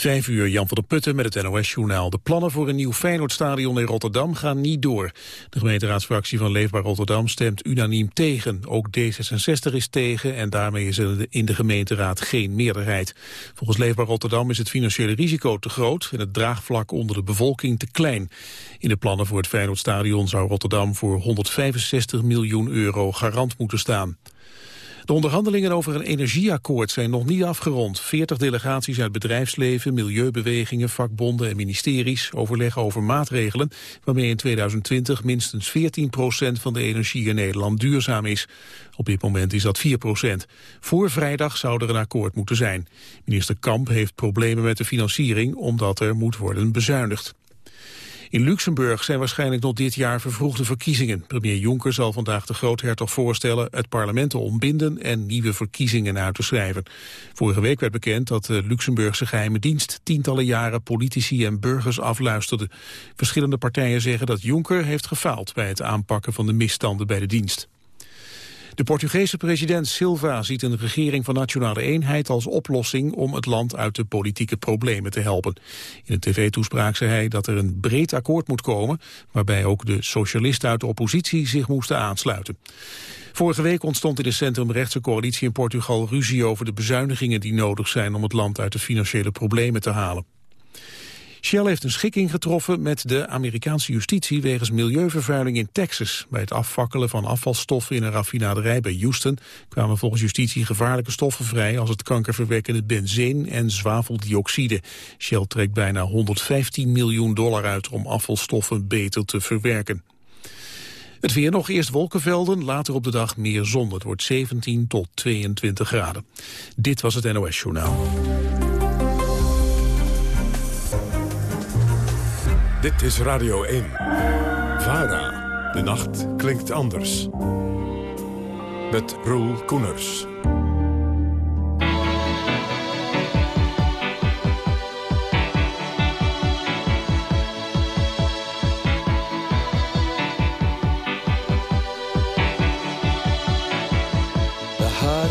Vijf uur, Jan van der Putten met het NOS-journaal. De plannen voor een nieuw Feyenoordstadion in Rotterdam gaan niet door. De gemeenteraadsfractie van Leefbaar Rotterdam stemt unaniem tegen. Ook D66 is tegen en daarmee is er in de gemeenteraad geen meerderheid. Volgens Leefbaar Rotterdam is het financiële risico te groot... en het draagvlak onder de bevolking te klein. In de plannen voor het Feyenoordstadion zou Rotterdam voor 165 miljoen euro garant moeten staan. De onderhandelingen over een energieakkoord zijn nog niet afgerond. Veertig delegaties uit bedrijfsleven, milieubewegingen, vakbonden en ministeries overleggen over maatregelen waarmee in 2020 minstens 14 procent van de energie in Nederland duurzaam is. Op dit moment is dat 4 procent. Voor vrijdag zou er een akkoord moeten zijn. Minister Kamp heeft problemen met de financiering omdat er moet worden bezuinigd. In Luxemburg zijn waarschijnlijk nog dit jaar vervroegde verkiezingen. Premier Juncker zal vandaag de groothertog voorstellen het parlement te ontbinden en nieuwe verkiezingen uit te schrijven. Vorige week werd bekend dat de Luxemburgse geheime dienst tientallen jaren politici en burgers afluisterde. Verschillende partijen zeggen dat Juncker heeft gefaald bij het aanpakken van de misstanden bij de dienst. De Portugese president Silva ziet een regering van nationale eenheid als oplossing om het land uit de politieke problemen te helpen. In een tv-toespraak zei hij dat er een breed akkoord moet komen, waarbij ook de socialisten uit de oppositie zich moesten aansluiten. Vorige week ontstond in de centrumrechtse coalitie in Portugal ruzie over de bezuinigingen die nodig zijn om het land uit de financiële problemen te halen. Shell heeft een schikking getroffen met de Amerikaanse justitie wegens milieuvervuiling in Texas. Bij het afvakkelen van afvalstoffen in een raffinaderij bij Houston kwamen volgens justitie gevaarlijke stoffen vrij als het kankerverwekkende benzeen en zwaveldioxide. Shell trekt bijna 115 miljoen dollar uit om afvalstoffen beter te verwerken. Het weer nog eerst wolkenvelden, later op de dag meer zon. Het wordt 17 tot 22 graden. Dit was het NOS Journaal. Dit is Radio 1. VARA. De nacht klinkt anders. Met Roel Koeners. The heart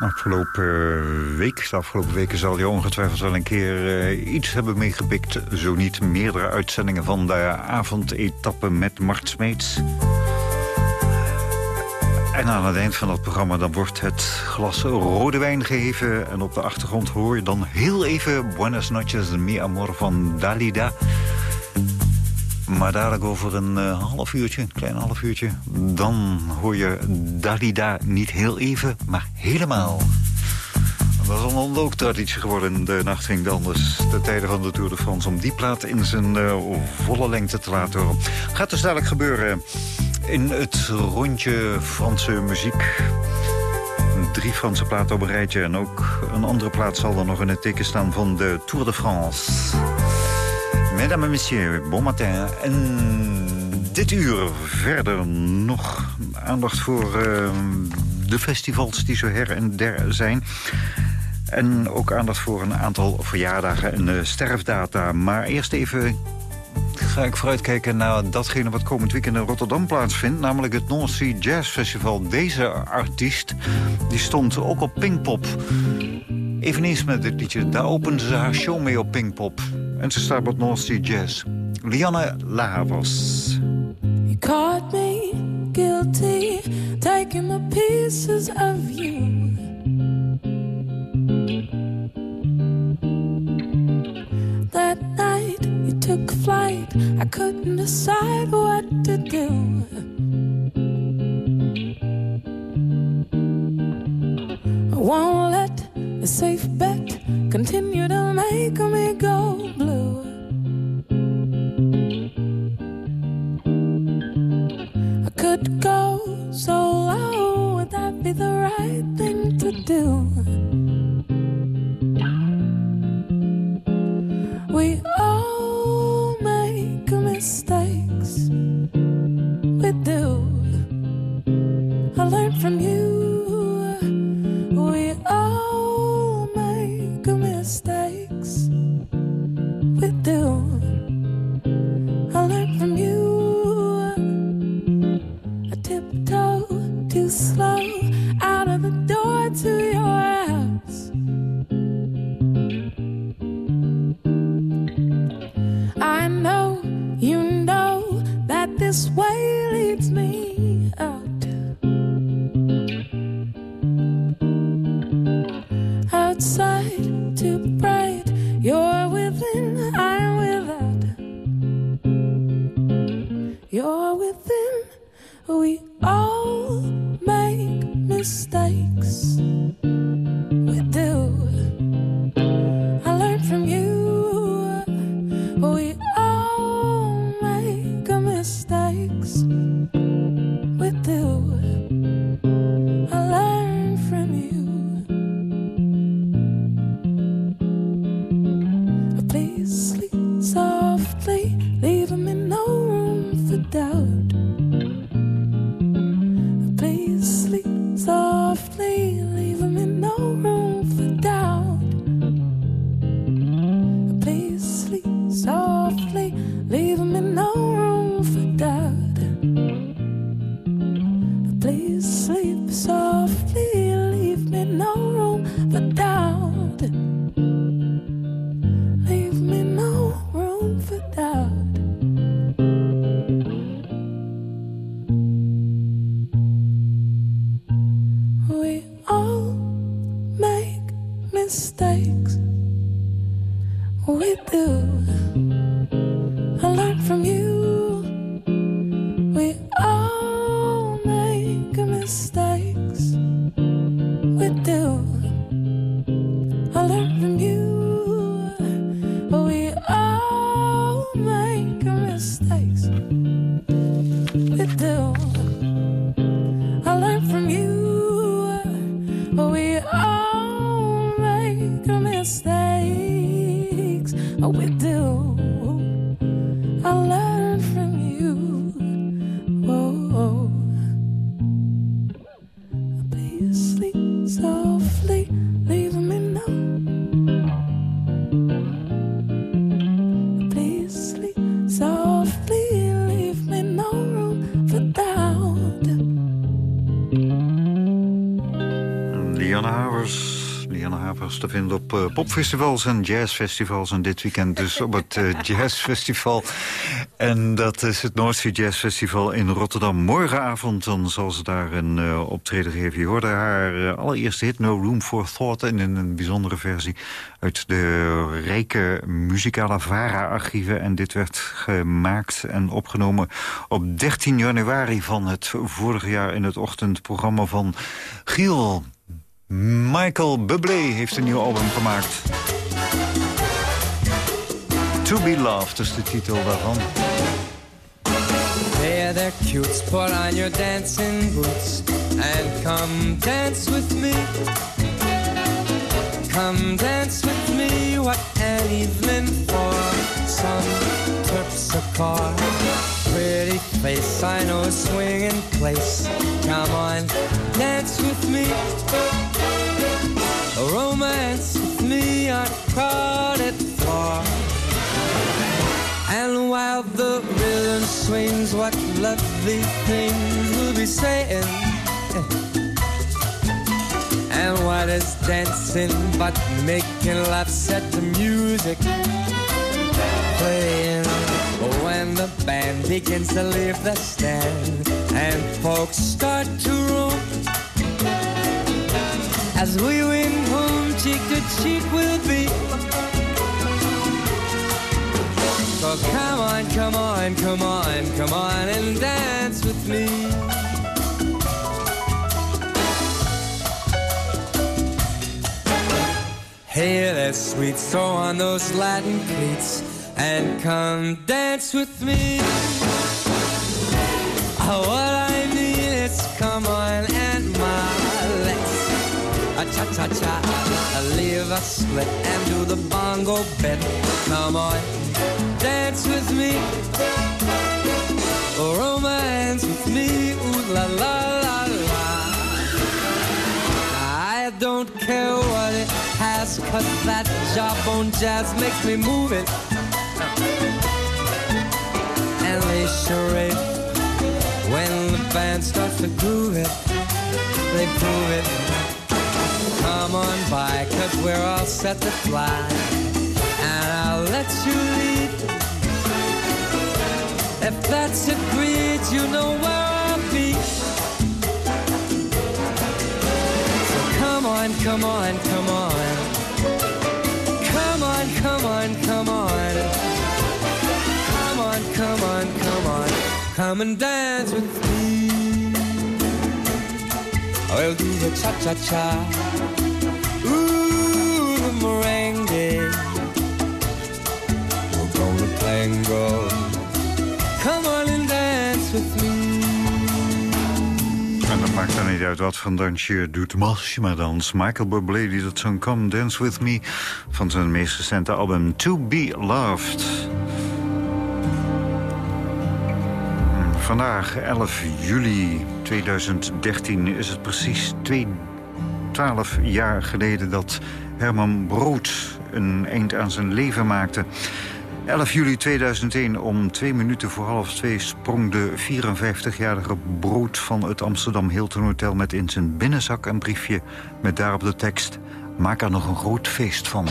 afgelopen week. De afgelopen weken zal je ongetwijfeld wel een keer uh, iets hebben meegepikt. Zo niet meerdere uitzendingen van de avondetappe met Mart Smeets. En aan het eind van dat programma dan wordt het glas rode wijn gegeven. En op de achtergrond hoor je dan heel even Buenas noches, mi amor van Dalida. Maar dadelijk over een uh, half uurtje, een klein half uurtje... dan hoor je Dalida niet heel even, maar helemaal. Dat is een ook geworden. De nacht ging anders. De tijden van de Tour de France. Om die plaat in zijn uh, volle lengte te laten horen. Gaat dus dadelijk gebeuren in het rondje Franse muziek. Drie Franse platen op een rijtje. En ook een andere plaat zal er nog in het teken staan van de Tour de France. Mesdames et messieurs, bon matin. En dit uur verder nog aandacht voor uh, de festivals die zo her en der zijn. En ook aandacht voor een aantal verjaardagen en uh, sterfdata. Maar eerst even ga ik vooruitkijken naar datgene wat komend weekend in Rotterdam plaatsvindt. Namelijk het North Sea Jazz Festival. Deze artiest die stond ook op Pinkpop. Eveneens met dit liedje. Daar opende ze haar show mee op Pinkpop. En ze staat op North Sea Jazz. Lianne Lahavas. You caught me guilty, taking the pieces of you. That night you took flight, I couldn't decide what to do. I won't let a safe bet continue to make me go está Lianne Havers te vinden op eh, popfestivals en jazzfestivals. En dit weekend dus op het eh, jazzfestival. En dat is het Noordzee Jazz Festival in Rotterdam. Morgenavond dan zal ze daar een eh, optreden geven. Je hoorde haar allereerste hit No Room for Thought... en in een bijzondere versie uit de rijke muzikale VARA-archieven. En dit werd gemaakt en opgenomen op 13 januari van het vorige jaar... in het ochtendprogramma van Giel... Michael Bublé heeft een nieuw album gemaakt. To Be Loved is de titel daarvan. Hey there, cutes, put on your dancing boots and come dance with me. Come dance with me, what an evening for some terpsichore. Pretty face, I know a swinging place. Come on, dance with me. A Romance with me on a crowded floor. And while the rhythm swings, what lovely things we'll be saying. And what is dancing but making love set to music playing? When the band begins to leave the stand and folks start to roam. As we win home, cheek to cheek we'll be. So come on, come on, come on, come on and dance with me. Hey that sweet, throw on those Latin cleats and come dance with me. Oh, what I mean is come on and my let's a cha cha cha, a leave a split and do the bongo bit. Come on, dance with me, oh, romance with me, ooh la la la la. I don't care it cause that jawbone jazz makes me move it. And they charade when the band starts to groove it, they prove it. Come on by, cause we're all set to fly. And I'll let you lead. If that's agreed, you know where I'll be. So come on, come on, come on. Come on, come on, come on. Come on, come on, come on. Come and dance with me. We'll do the cha-cha-cha. Ooh, the merengue. We're gonna tango. Come on maakt dan niet uit wat voor dansje je doet, mals je maar dans. Michael Bublé die dat zo'n Come Dance With Me... van zijn meest recente album To Be Loved. Vandaag, 11 juli 2013, is het precies 2, 12 jaar geleden... dat Herman Brood een eind aan zijn leven maakte. 11 juli 2001, om twee minuten voor half twee... sprong de 54-jarige Brood van het Amsterdam Hilton Hotel... met in zijn binnenzak een briefje met daarop de tekst... Maak er nog een groot feest van.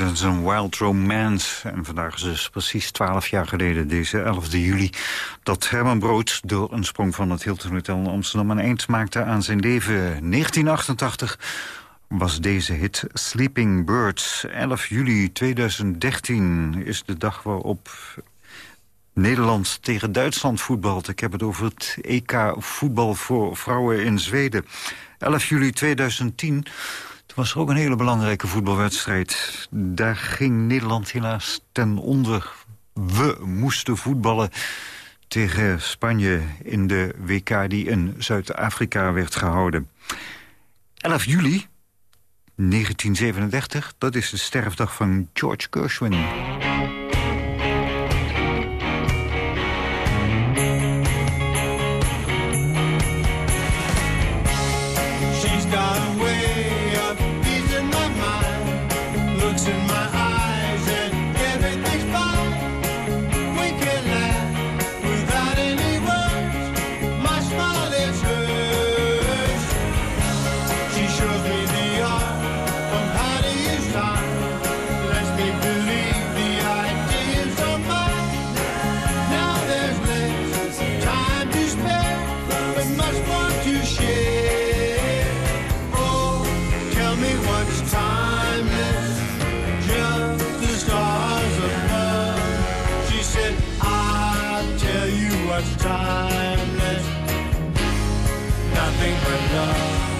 Herman Brood en zijn Wild Romance. En vandaag is dus precies twaalf jaar geleden, deze 11 juli... dat Herman Brood door een sprong van het Hilton Hotel in Amsterdam... een eind maakte aan zijn leven. 1988 was deze hit Sleeping Birds. 11 juli 2013 is de dag waarop Nederland tegen Duitsland voetbalt. Ik heb het over het EK voetbal voor vrouwen in Zweden. 11 juli 2010 toen was er ook een hele belangrijke voetbalwedstrijd. Daar ging Nederland helaas ten onder. We moesten voetballen tegen Spanje in de WK die in Zuid-Afrika werd gehouden. 11 juli 1937, dat is de sterfdag van George Gershwin. what's timeless. Nothing but love.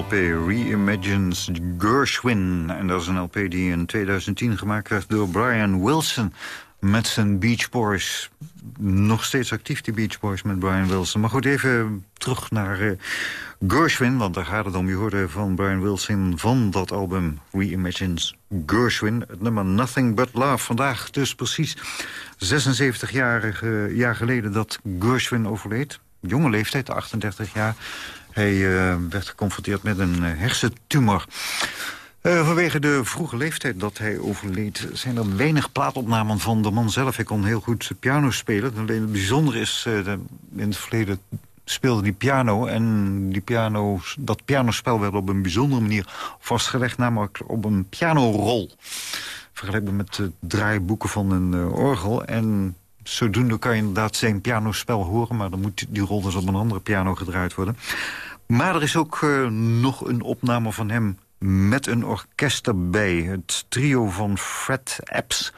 Reimagines Gershwin. En dat is een LP die in 2010 gemaakt werd door Brian Wilson met zijn Beach Boys. Nog steeds actief, die Beach Boys met Brian Wilson. Maar goed, even terug naar uh, Gershwin, want daar gaat het om. Je hoorde van Brian Wilson van dat album Reimagines Gershwin. Het nummer Nothing But Love. Vandaag dus precies 76 jaar, jaar geleden dat Gershwin overleed. Jonge leeftijd, 38 jaar. Hij uh, werd geconfronteerd met een uh, hersentumor. Uh, vanwege de vroege leeftijd dat hij overleed... zijn er weinig plaatopnamen van de man zelf. Hij kon heel goed piano spelen. Alleen het bijzondere is, in het verleden speelde die piano. En die piano, dat pianospel werd op een bijzondere manier vastgelegd. Namelijk op een pianorol. vergelijkbaar met de draaiboeken van een orgel. En zodoende kan je inderdaad zijn pianospel horen... maar dan moet die rol dus op een andere piano gedraaid worden. Maar er is ook uh, nog een opname van hem met een orkest erbij. Het trio van Fred Epps.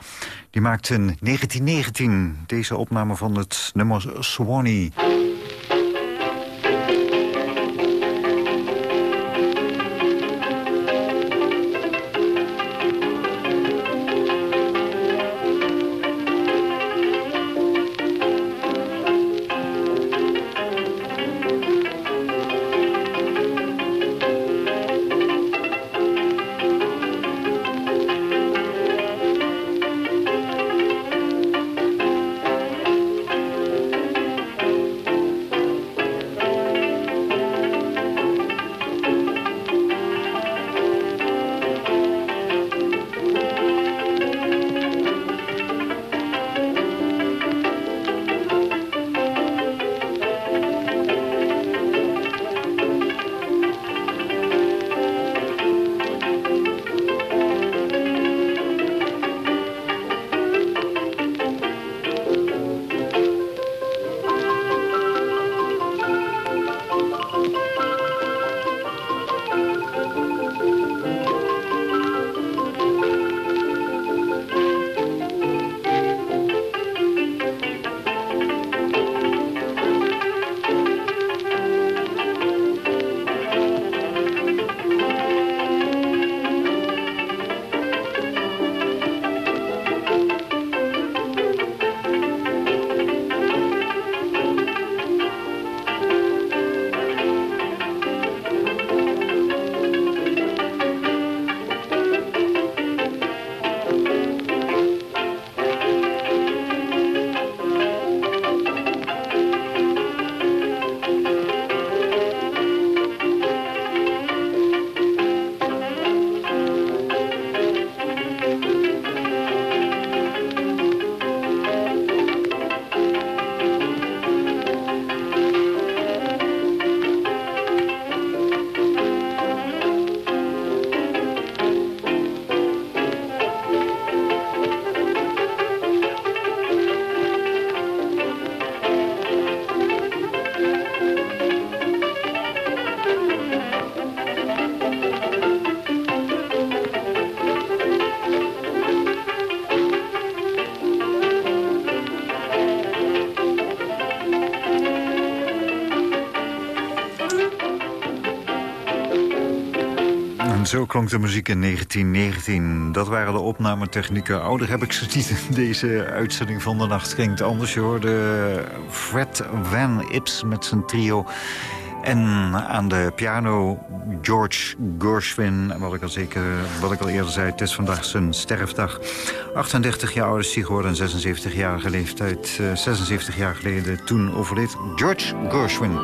Die maakte in 1919 deze opname van het nummer Swanee. Zo klonk de muziek in 1919. Dat waren de opnametechnieken. Ouder heb ik ze niet in deze uitzending van de nacht. Klinkt anders. Je hoorde Fred Van Ips met zijn trio. En aan de piano George Gershwin. Wat ik al, zeker, wat ik al eerder zei, het is vandaag zijn sterfdag. 38 jaar oud is hij en 76-jarige leeftijd. 76 jaar geleden toen overleed George Gershwin.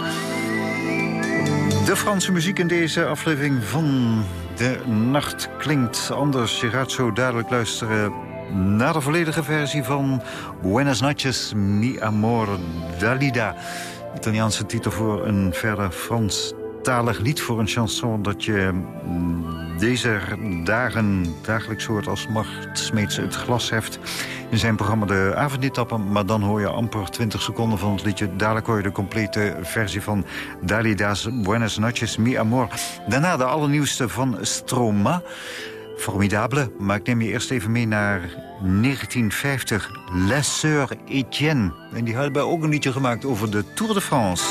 De Franse muziek in deze aflevering van De Nacht Klinkt Anders. Je gaat zo dadelijk luisteren naar de volledige versie van Buenas noches, mi amor, Dalida. Italiaanse titel voor een verder Franstalig lied voor een chanson... dat je mm, deze dagen dagelijks hoort als Mart Smeets het glas heft in zijn programma de avondetappen. Maar dan hoor je amper 20 seconden van het liedje. Dadelijk hoor je de complete versie van Dalida's Buenas noches, mi amor. Daarna de allernieuwste van Stroma. Formidable, maar ik neem je eerst even mee naar 1950. La Sœur Etienne. En die had bij ook een liedje gemaakt over de Tour de France.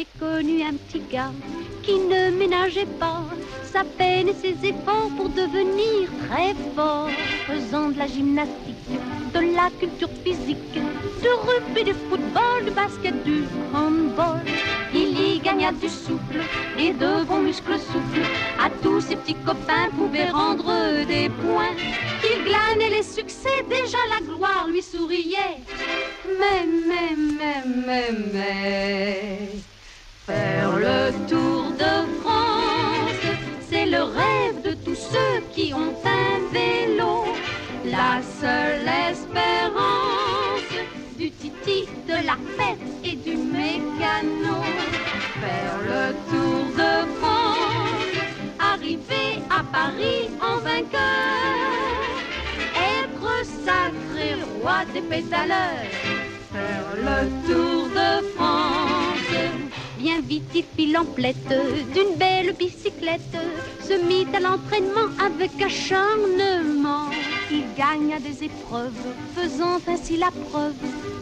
J'ai connu un petit gars qui ne ménageait pas sa peine et ses efforts pour devenir très fort, faisant de la gymnastique, de la culture physique, du rugby, du football, du basket, du handball. Il y gagna du souffle et de bons muscles souples. À tous ses petits copains pouvait rendre des points. Il glanait les succès, déjà la gloire lui souriait. Mais, mais, mais, mais, mais, faire le tour de France c'est le rêve de tous ceux qui ont un vélo. La seule espérance du titi, de la fête et du mécano. Faire le tour de France, arriver à Paris en vainqueur. Être sacré roi des pédaleurs. Faire le tour de France. Bien vite, il fit l'emplette d'une belle bicyclette. Se mit à l'entraînement avec acharnement. Il gagna des épreuves, faisant ainsi la preuve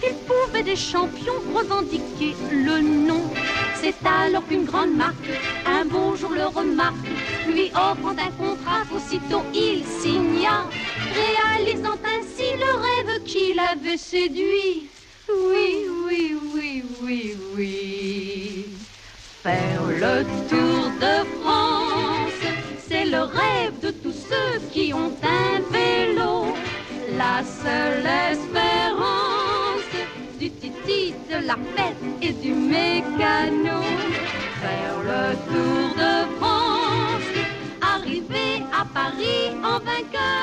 qu'il pouvait des champions revendiquer le nom. C'est alors qu'une grande marque, un beau jour le remarque, lui offrant un contrat, aussitôt il signa, réalisant ainsi le rêve qu'il avait séduit. Oui, oui, oui, oui, oui. Faire le tour de France, c'est le rêve de tous ceux qui ont un vélo. La seule espérance du titi, de la fête et du mécano. Faire le tour de France, arriver à Paris en vainqueur.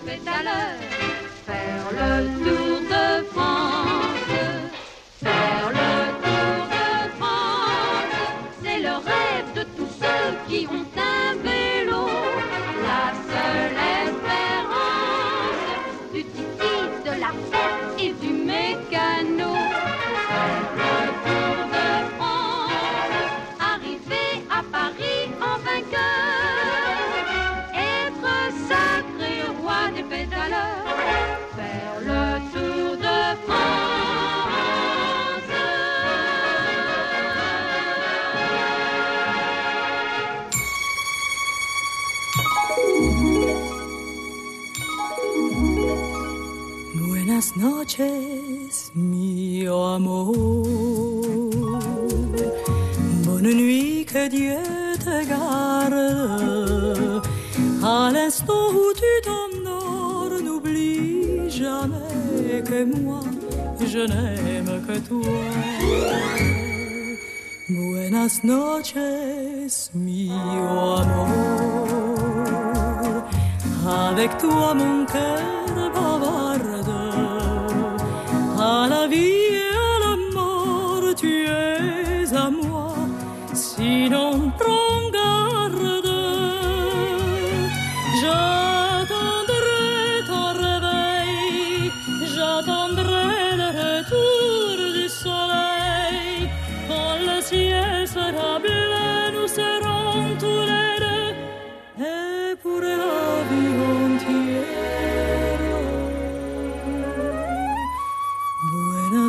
Roi des pédaleurs. Faire le tour de France. Noches, mio amor. Bonne nuit, que Dieu te garde. À l'instant où tu t'endors, n'oublie jamais que moi, je n'aime que toi. Buenas noches, mio amor. Avec toi mon cœur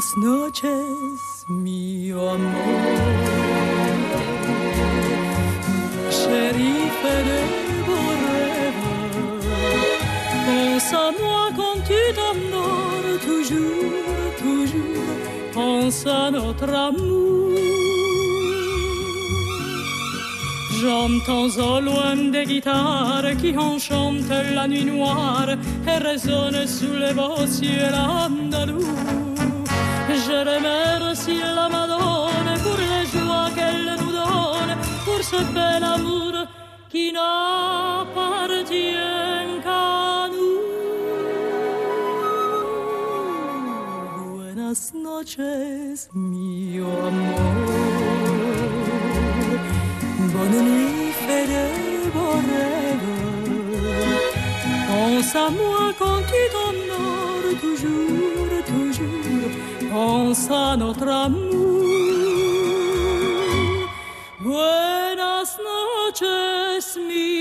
Buenas noches, mi amor. Shérif de rêves, pense à moi quand tu t'endors, toujours, toujours, pense à notre amour. J'entends au loin des guitares qui enchantent la nuit noire et résonnent sous les beaux ciels andalous. Je remercie la Madone pour les joies qu'elle nous donne, pour ce bel amour qui n'appartient qu'à nous. Buenas noches, mio amor. Bonne nuit, fais de. Pense à moi quand tu t'endors, toujours. Pense à notre amour. Buenas noches, mi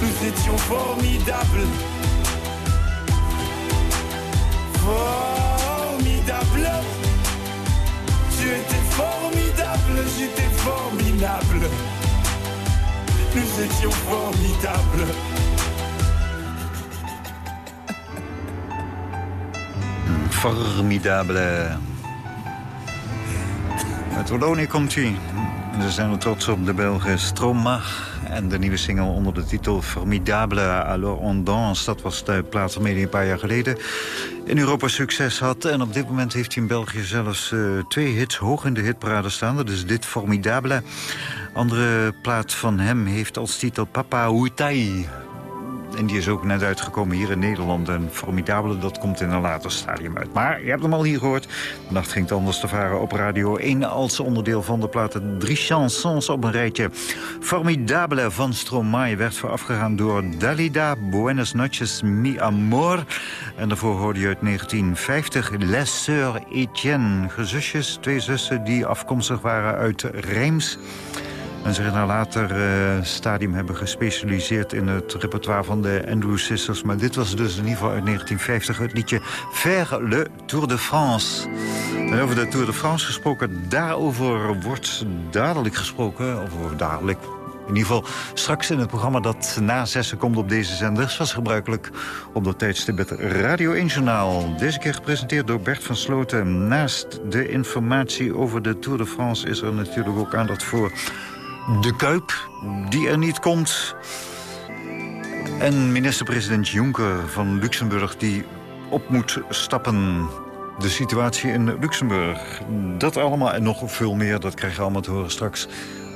Nous étions formidables. Formidable. Tu étais formidable, j'étais formidable. Nous étions formidables. Formidable. Met Wallonië komt hij. Ze zijn er trots op de Belgen Stroma. En de nieuwe single onder de titel Formidable Alors on danse. Dat was de plaats waarmee een paar jaar geleden in Europa succes had. En op dit moment heeft hij in België zelfs eh, twee hits hoog in de hitparade staan. Dat is dit Formidable. Andere plaat van hem heeft als titel Papa Huitai. En die is ook net uitgekomen hier in Nederland. En Formidabele, dat komt in een later stadium uit. Maar je hebt hem al hier gehoord. De nacht ging het anders te varen op Radio 1... als onderdeel van de platen Drie chansons op een rijtje. Formidabele van Stromae werd voorafgegaan door Dalida... Buenas noches, mi amor. En daarvoor hoorde je uit 1950 Les Sœurs Etienne. Gezusjes, twee zussen die afkomstig waren uit Reims... En zich in een later eh, stadium hebben gespecialiseerd in het repertoire van de Andrew Sisters. Maar dit was dus in ieder geval uit 1950 het liedje Faire le Tour de France. En over de Tour de France gesproken, daarover wordt dadelijk gesproken. Of dadelijk, in ieder geval straks in het programma dat na zessen komt op deze zender... zoals gebruikelijk op dat tijdstip het Radio 1 Journaal. Deze keer gepresenteerd door Bert van Sloten. Naast de informatie over de Tour de France... is er natuurlijk ook aandacht voor de Kuip, die er niet komt. En minister-president Juncker van Luxemburg die op moet stappen. De situatie in Luxemburg. Dat allemaal en nog veel meer, dat krijg je allemaal te horen straks.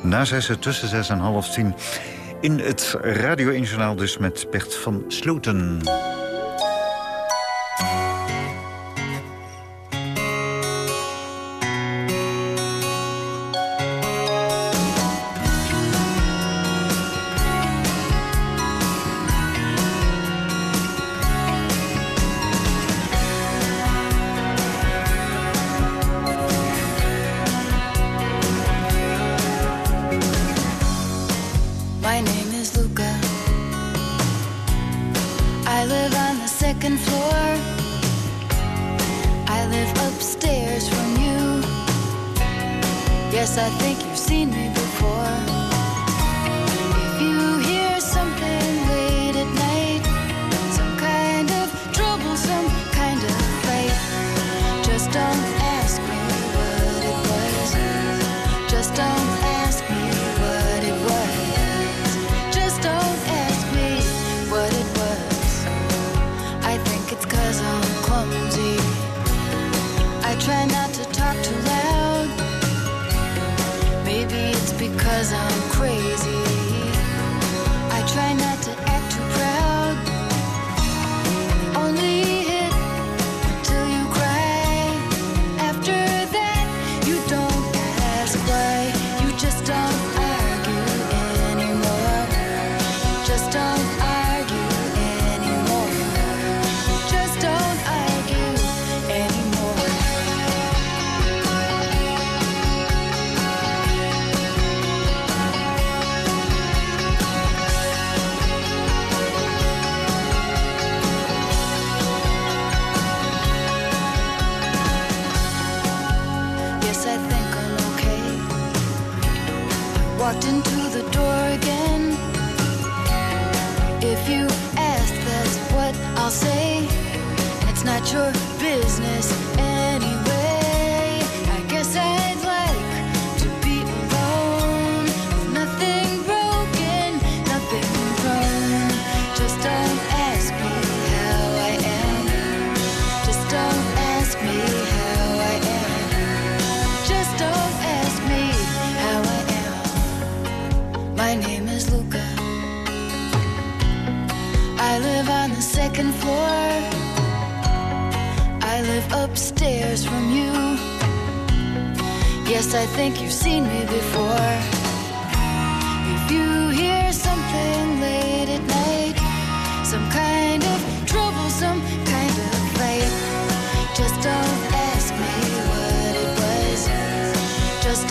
Na zes, tussen zes en half tien. In het Radio 1 Journaal dus met Bert van Sloten.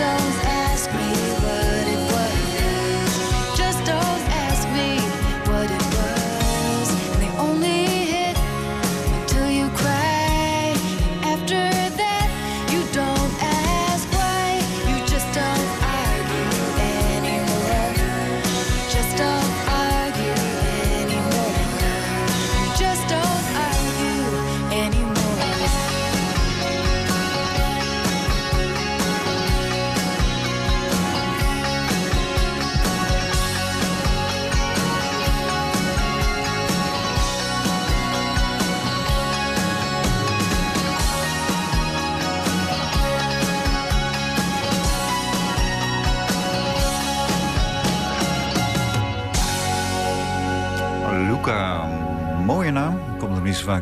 windows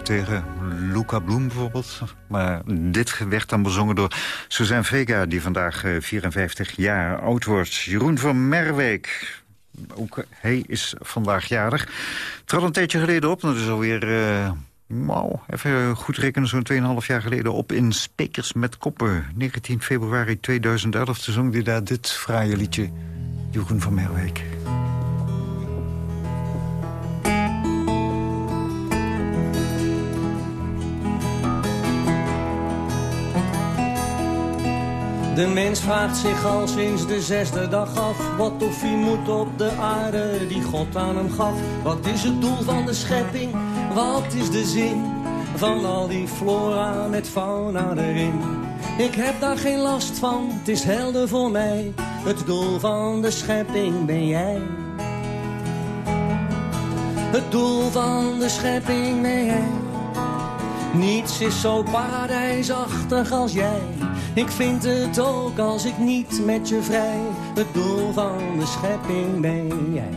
tegen. Luca Bloem bijvoorbeeld. Maar dit werd dan bezongen door Suzanne Vega... die vandaag eh, 54 jaar oud wordt. Jeroen van Merwijk. Ook hij is vandaag jarig. Trad een tijdje geleden op. Dat is alweer... eh nou, even goed rekenen, zo'n 2,5 jaar geleden op in Spekers met Koppen. 19 februari 2011 toen zong hij daar dit fraaie liedje. Jeroen van Merwijk. De mens vraagt zich al sinds de zesde dag af Wat of hij moet op de aarde die God aan hem gaf Wat is het doel van de schepping? Wat is de zin van al die flora met fauna erin? Ik heb daar geen last van, het is helder voor mij Het doel van de schepping ben jij Het doel van de schepping ben jij niets is zo paradijsachtig als jij. Ik vind het ook als ik niet met je vrij. Het doel van de schepping ben jij.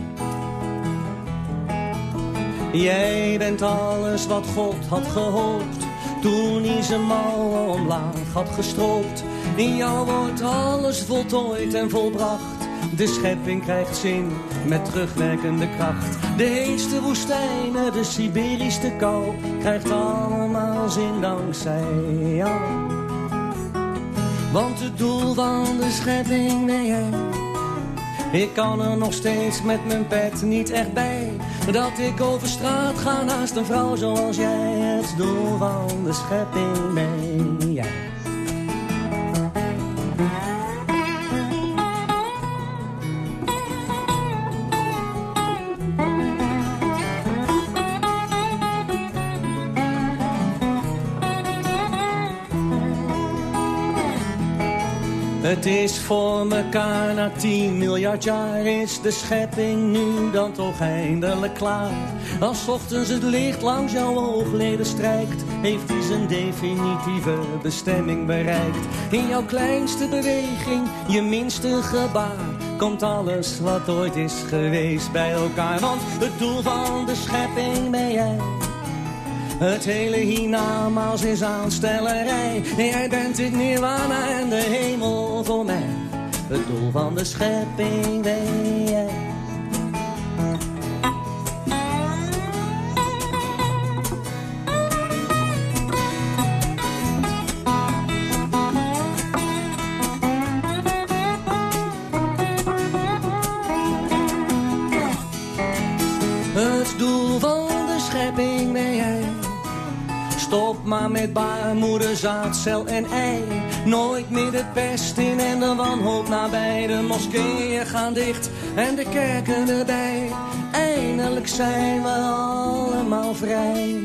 Jij bent alles wat God had gehoopt. Toen hij zijn mouwen omlaag had gestroopt. In jou wordt alles voltooid en volbracht. De schepping krijgt zin met terugwerkende kracht. De heetste woestijnen, de Siberische kou, krijgt allemaal zin dankzij jou. Want het doel van de schepping ben jij. Ik kan er nog steeds met mijn pet niet echt bij. Dat ik over straat ga naast een vrouw zoals jij. Het doel van de schepping ben jij. Het is voor mekaar na 10 miljard jaar is de schepping nu dan toch eindelijk klaar. Als ochtends het licht langs jouw oogleden strijkt, heeft hij zijn definitieve bestemming bereikt. In jouw kleinste beweging, je minste gebaar, komt alles wat ooit is geweest bij elkaar. Want het doel van de schepping ben jij. Het hele hiernamaals is aanstellerij. Jij bent het nirwana en de hemel voor mij. Het doel van de schepping ben jij. Maar met baarmoeder, zaadcel en ei. Nooit meer de pest in en de wanhoop nabij. De moskeeën gaan dicht en de kerken erbij. Eindelijk zijn we allemaal vrij.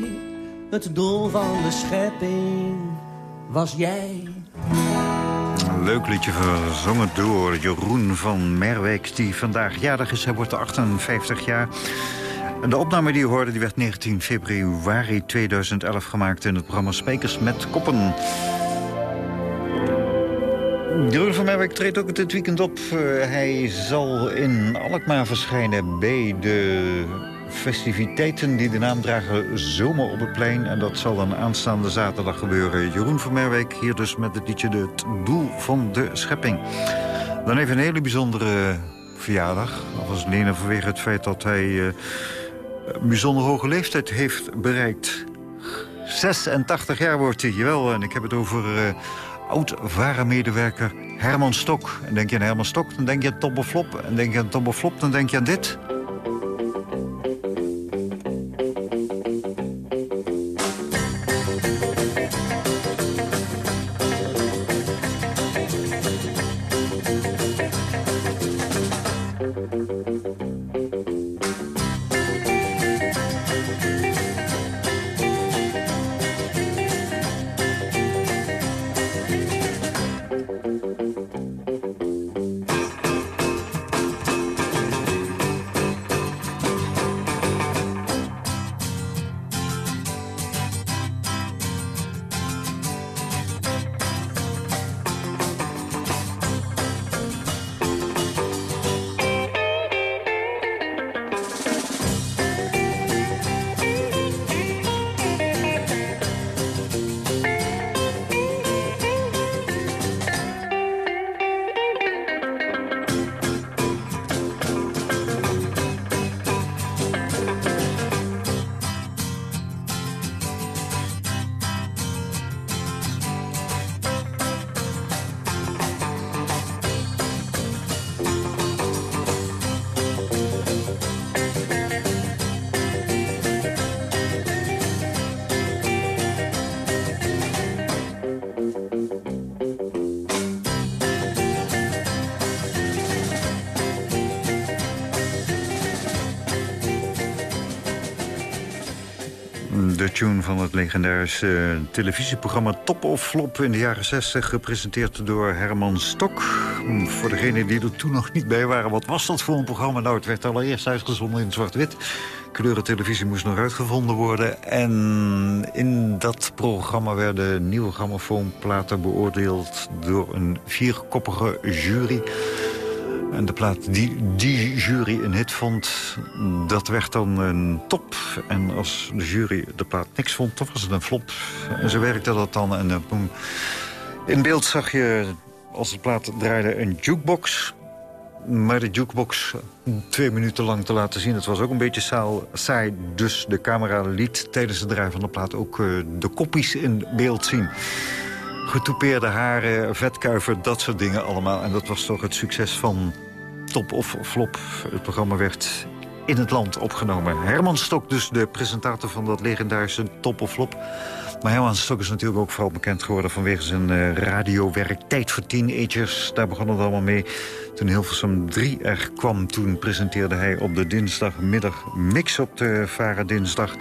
Het doel van de schepping was jij. Leuk liedje verzongen door Jeroen van Merwijk... die vandaag jarig is. Hij wordt 58 jaar. En de opname die u hoorde die werd 19 februari 2011 gemaakt... in het programma Spijkers met Koppen. Jeroen van Merwijk treedt ook dit weekend op. Uh, hij zal in Alkmaar verschijnen bij de festiviteiten die de naam dragen Zomer op het Plein. En dat zal dan aanstaande zaterdag gebeuren. Jeroen van Merwijk hier dus met het liedje Het Doel van de Schepping. Dan even een hele bijzondere verjaardag. Dat was alleen vanwege het feit dat hij een bijzonder hoge leeftijd heeft bereikt. 86 jaar wordt hij, jawel. En ik heb het over uh, oud-varenmedewerker Herman Stok. En denk je aan Herman Stok, dan denk je aan Tobbe Flop. En denk je aan Tobbe Flop, dan denk je aan dit... tune van het legendarische uh, televisieprogramma Top of Flop in de jaren 60, gepresenteerd door Herman Stok. Voor degenen die er toen nog niet bij waren, wat was dat voor een programma? Nou, het werd allereerst uitgezonden in zwart-wit. Kleurentelevisie moest nog uitgevonden worden. En in dat programma werden nieuwe grammofoonplaten beoordeeld door een vierkoppige jury. En de plaat die die jury een hit vond, dat werd dan een top. En als de jury de plaat niks vond, dan was het een flop. En zo werkte dat dan. En uh, in beeld zag je, als de plaat draaide, een jukebox. Maar de jukebox twee minuten lang te laten zien, het was ook een beetje saai. Dus de camera liet tijdens het draaien van de plaat ook uh, de koppies in beeld zien getoupeerde haren, vetkuiver, dat soort dingen allemaal. En dat was toch het succes van Top of Flop. Het programma werd in het land opgenomen. Herman Stok dus de presentator van dat legendarische Top of Flop. Maar Herman Stok is natuurlijk ook vooral bekend geworden... vanwege zijn uh, radiowerk Tijd voor Teenagers. Daar begon het allemaal mee. Toen Hilversum 3 er kwam, toen presenteerde hij op de dinsdagmiddag... Mix op de Varen Dinsdag...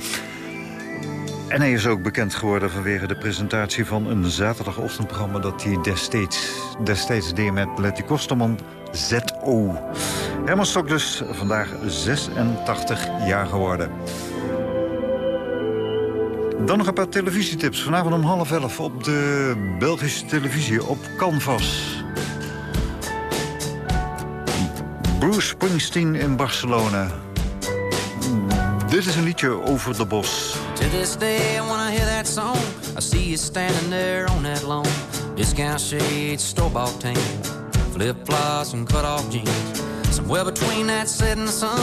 En hij is ook bekend geworden vanwege de presentatie van een zaterdagochtendprogramma... dat hij destijds, destijds deed met Letty Kosterman, ZO. Herman Stok dus, vandaag 86 jaar geworden. Dan nog een paar televisietips. Vanavond om half elf op de Belgische televisie op Canvas. Bruce Springsteen in Barcelona. Dit is een liedje over de bos. To this day, when I hear that song, I see you standing there on that lawn. Discount shades, store-bought tan, flip-flops and cut-off jeans. Somewhere between that setting sun,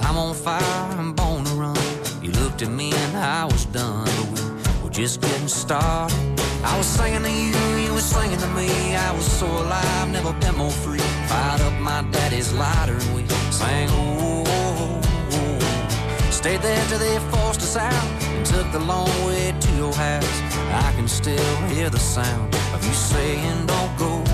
I'm on fire, I'm born to run. You looked at me and I was done, but we were just getting started. I was singing to you, you were singing to me. I was so alive, never been more free. Fired up my daddy's lighter and we sang, oh, oh, oh. Stayed there till they forced us out and took the long way to your house. I can still hear the sound of you saying, don't go.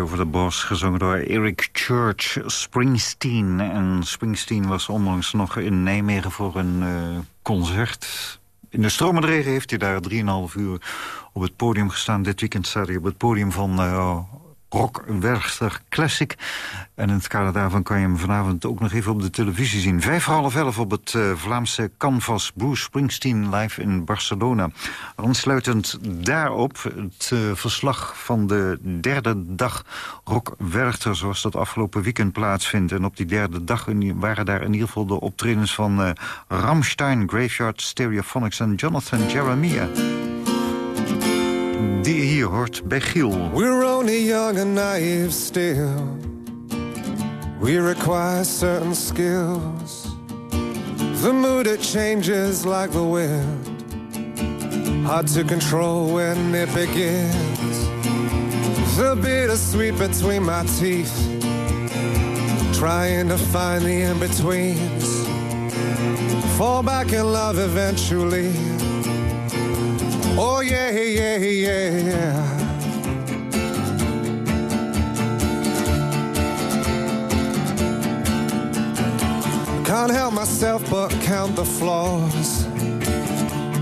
Over de bos, gezongen door Eric Church Springsteen. En Springsteen was onlangs nog in Nijmegen voor een eh, concert. In de stromende regen heeft hij daar 3,5 uur op het podium gestaan. Dit weekend staat hij op het podium van eh Rock Werchter Classic. En in het kader daarvan kan je hem vanavond ook nog even op de televisie zien. Vijf voor half elf op het eh, Vlaamse Canvas Bruce Springsteen live in Barcelona. Aansluitend daarop het eh, verslag van de derde dag Rock Werchter... zoals dat afgelopen weekend plaatsvindt. En op die derde dag waren daar in ieder geval de optredens van eh Ramstein, Graveyard, Stereophonics en Jonathan Jeremiah. Hoort bij Giel. We're only young and naive still. We require certain skills. The mood it changes like the wind. Hard to control when it begins. The bittersweet between my teeth. Trying to find the in betweens. Fall back in love eventually. Oh, yeah, yeah, yeah. Can't help myself but count the flaws.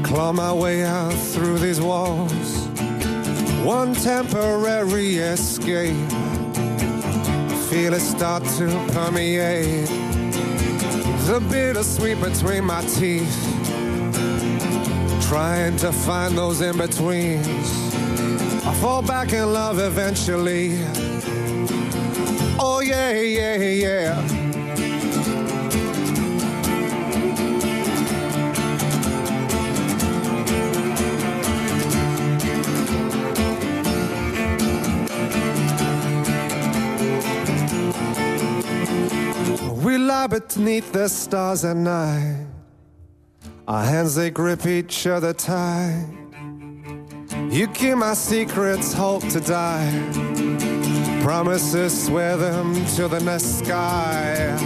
Claw my way out through these walls. One temporary escape feel it start to permeate the bittersweet between my teeth. Trying to find those in betweens. I fall back in love eventually. Oh, yeah, yeah, yeah. We lie beneath the stars at night. Our hands they grip each other tight. You keep my secrets, hope to die. Promises, swear them to the next sky.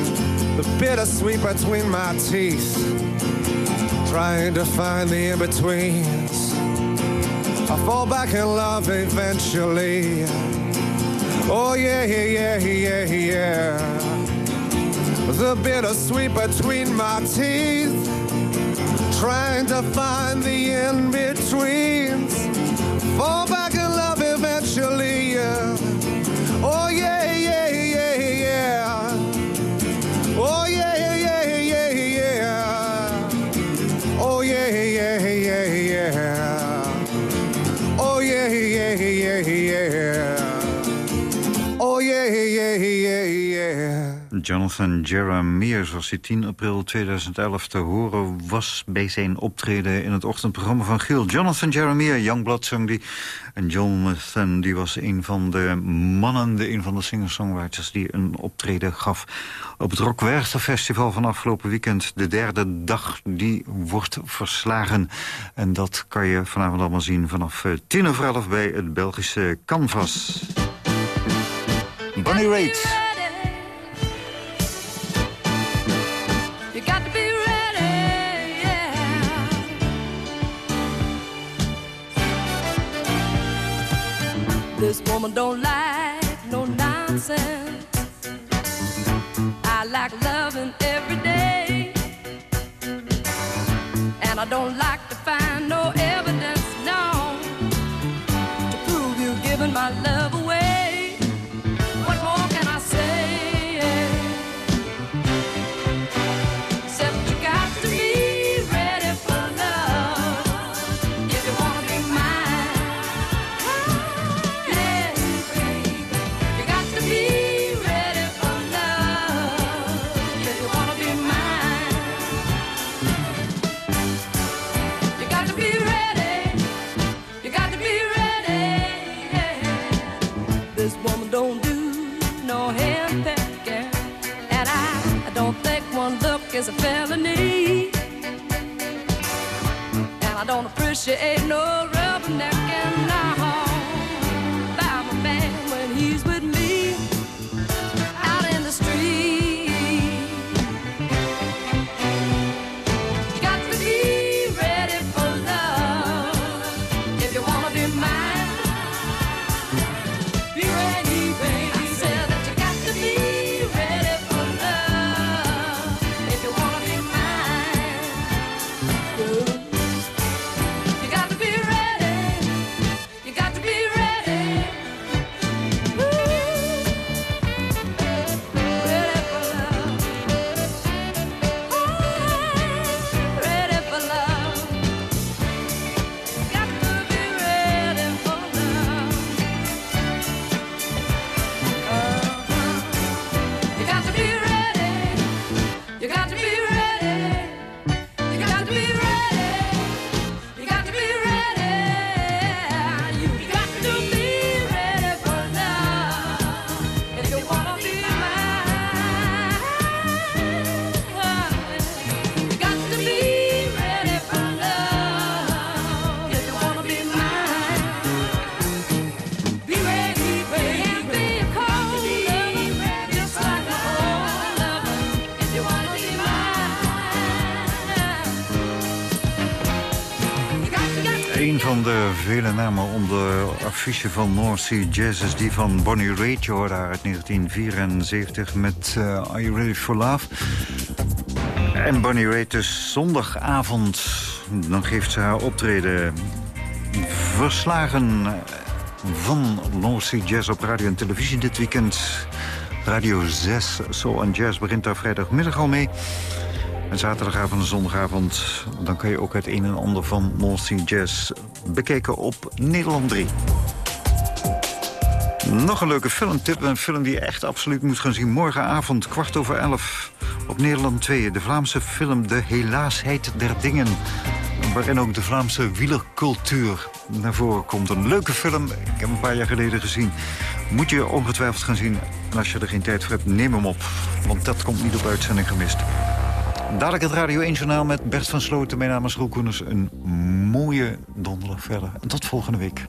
The bittersweet between my teeth. Trying to find the in betweens. I fall back in love eventually. Oh, yeah, yeah, yeah, yeah, yeah. The bittersweet between my teeth. Trying to find the in betweens. Fall back in love eventually. Yeah. Oh, yeah, Jonathan Jeremiah, zoals hij 10 april 2011 te horen was... bij zijn optreden in het ochtendprogramma van Giel. Jonathan Jeremiah, Youngblood zong die. En Jonathan die was een van de mannen, de, een van de singer-songwriters... die een optreden gaf op het Rock Festival van afgelopen weekend. De derde dag, die wordt verslagen. En dat kan je vanavond allemaal zien vanaf 10 over 11 bij het Belgische Canvas. Bonnie Raitt. This woman don't like no nonsense. I like loving every day. And I don't like to find no appreciate no vele namen om de affiche van North Sea Jazz is die van Bonnie Raitt. Je hoorde haar uit 1974 met eh, Are You Ready For Love? En Bonnie Raitt dus zondagavond, dan geeft ze haar optreden verslagen van North Sea Jazz op radio en televisie dit weekend. Radio 6, Soul and Jazz begint daar vrijdagmiddag al mee. En zaterdagavond en zondagavond, dan kan je ook het een en ander van North Jazz bekijken op Nederland 3. Nog een leuke filmtip, een film die je echt absoluut moet gaan zien. Morgenavond, kwart over elf, op Nederland 2. De Vlaamse film De Helaasheid der Dingen. Waarin ook de Vlaamse wielercultuur naar voren komt. Een leuke film, ik heb hem een paar jaar geleden gezien. Moet je ongetwijfeld gaan zien. En als je er geen tijd voor hebt, neem hem op. Want dat komt niet op uitzending gemist. Dadelijk het Radio 1 Journaal met Bert van Sloten. Mijn naam is Roel Koeners. Een mooie donderdag verder. Tot volgende week.